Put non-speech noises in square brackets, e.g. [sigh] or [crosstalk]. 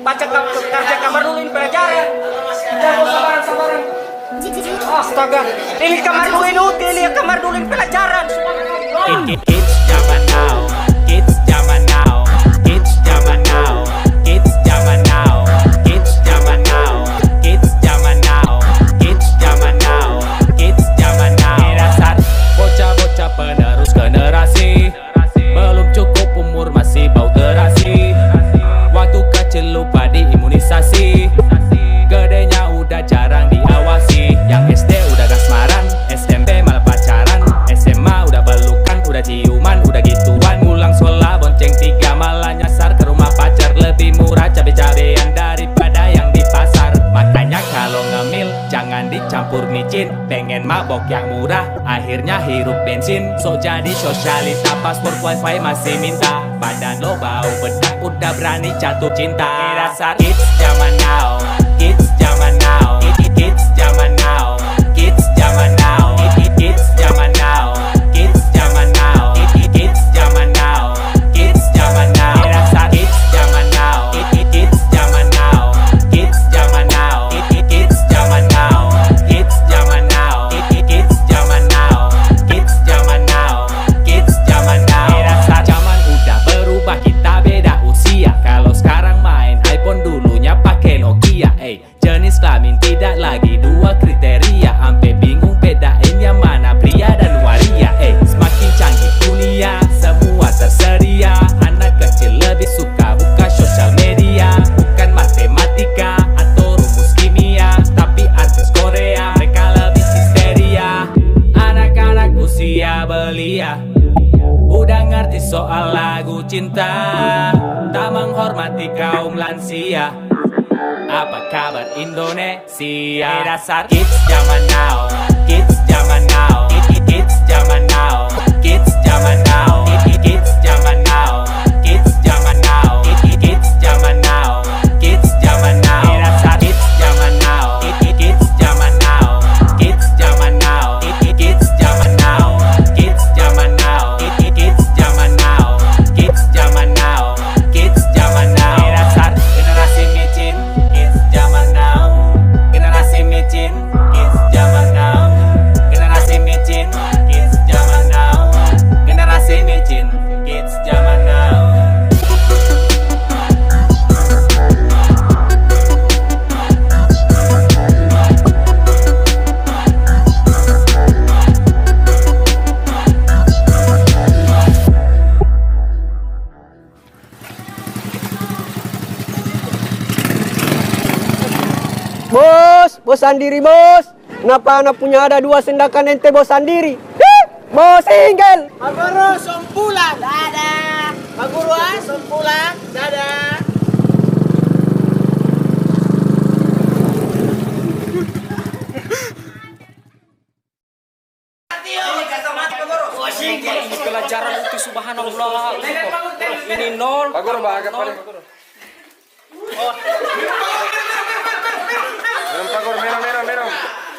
baca kerja kamar dulu ini pelajaran. Jangan sabaran sabaran. Astaga, ini kamar dulu ini uti, ini kamar dulu ini pelajaran. Kids zaman now, kids zaman now, dicampur micin, pengen mabok yang murah, akhirnya hirup bensin. So jadi sosialita paspor wifi masih minta, badan lo bau bedak udah berani jatuh cinta. Ini dasar kids zaman now, kids zaman now, kelamin tidak lagi dua kriteria. Ampe bingung bedain yang mana pria dan waria. Eh semakin canggih dunia semua tersedia. Anak kecil lebih suka buka sosial media. Bukan matematika atau rumus kimia, tapi artis Korea. Mereka lebih histeria. Anak-anak usia belia. Udah ngerti soal lagu cinta Tak menghormati kaum lansia Apa kabar Indonesia? Dasar kids zaman now. Kids zaman now. Kids kids zaman now Bos, bos sendiri bos. Kenapa anak punya ada dua sendakan ente bos sendiri? Bos single. Maguru sumpulang. Dadah. Maguru ah, sumpulang. Dadah. pelajaran itu subhanallah ini nol nol oh [laughs] Mira, mira, mira.